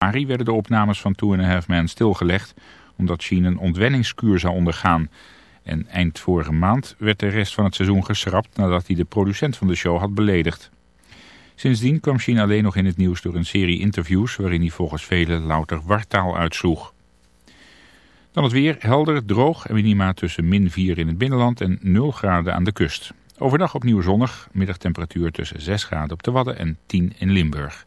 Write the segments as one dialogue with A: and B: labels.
A: januari werden de opnames van Two and a Half Men stilgelegd omdat Sheen een ontwenningskuur zou ondergaan. En eind vorige maand werd de rest van het seizoen geschrapt nadat hij de producent van de show had beledigd. Sindsdien kwam Sheen alleen nog in het nieuws door een serie interviews waarin hij volgens velen louter wartaal uitsloeg. Dan het weer, helder, droog en minima tussen min 4 in het binnenland en 0 graden aan de kust. Overdag opnieuw zonnig, middagtemperatuur tussen 6 graden op de Wadden en 10 in Limburg.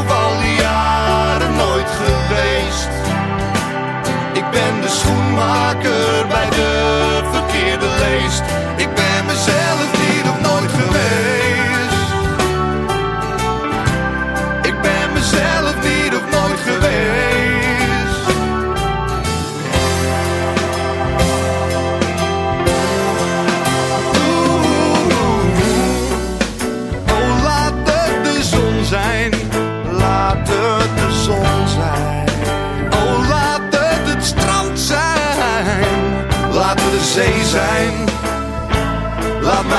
B: schoenmaker bij de verkeerde leest.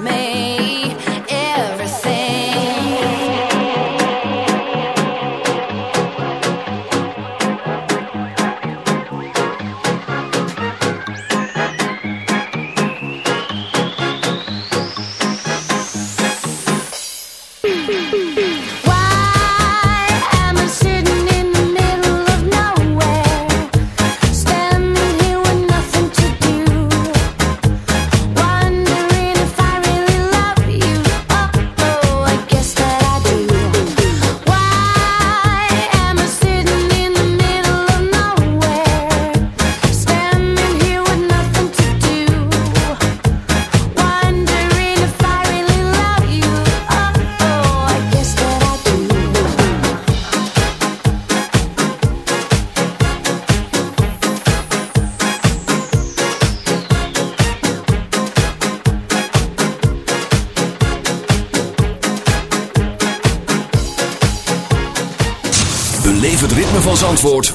C: man.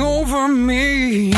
D: over me.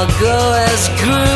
E: I'll go as groom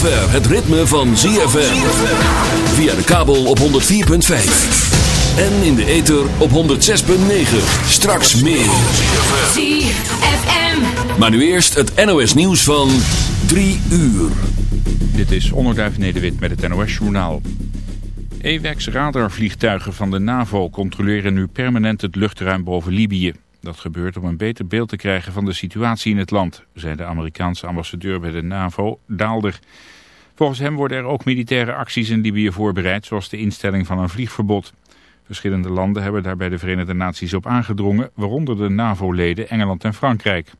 C: zover het ritme van ZFM. Via de kabel op 104.5. En in de ether op 106.9. Straks meer.
F: ZFM.
C: Maar nu eerst het NOS nieuws van 3 uur.
A: Dit is Onderduif Nederwit met het NOS-journaal. EWACS radarvliegtuigen van de NAVO controleren nu permanent het luchtruim boven Libië. Dat gebeurt om een beter beeld te krijgen van de situatie in het land, zei de Amerikaanse ambassadeur bij de NAVO, Daalder. Volgens hem worden er ook militaire acties in Libië voorbereid, zoals de instelling van een vliegverbod. Verschillende landen hebben daar bij de Verenigde Naties op aangedrongen, waaronder de NAVO-leden Engeland en Frankrijk.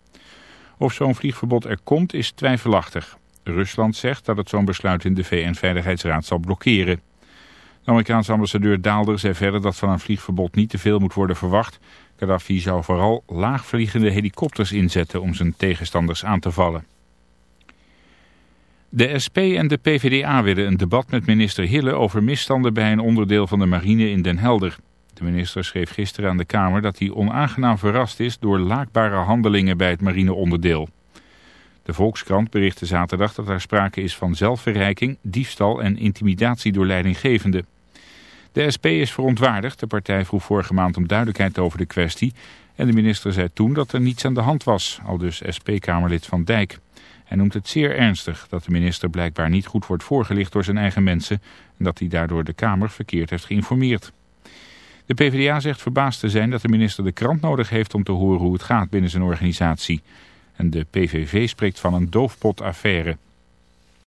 A: Of zo'n vliegverbod er komt is twijfelachtig. Rusland zegt dat het zo'n besluit in de VN-veiligheidsraad zal blokkeren. De Amerikaanse ambassadeur Daalder zei verder dat van een vliegverbod niet te veel moet worden verwacht. Gaddafi zou vooral laagvliegende helikopters inzetten om zijn tegenstanders aan te vallen. De SP en de PvdA willen een debat met minister Hille over misstanden bij een onderdeel van de marine in Den Helder. De minister schreef gisteren aan de Kamer dat hij onaangenaam verrast is door laakbare handelingen bij het marineonderdeel. De Volkskrant berichtte zaterdag dat er sprake is van zelfverrijking, diefstal en intimidatie door leidinggevenden. De SP is verontwaardigd. De partij vroeg vorige maand om duidelijkheid over de kwestie. En de minister zei toen dat er niets aan de hand was, al dus SP-Kamerlid Van Dijk. Hij noemt het zeer ernstig dat de minister blijkbaar niet goed wordt voorgelicht door zijn eigen mensen... en dat hij daardoor de Kamer verkeerd heeft geïnformeerd. De PvdA zegt verbaasd te zijn dat de minister de krant nodig heeft om te horen hoe het gaat binnen zijn organisatie. En de PVV spreekt van een doofpotaffaire.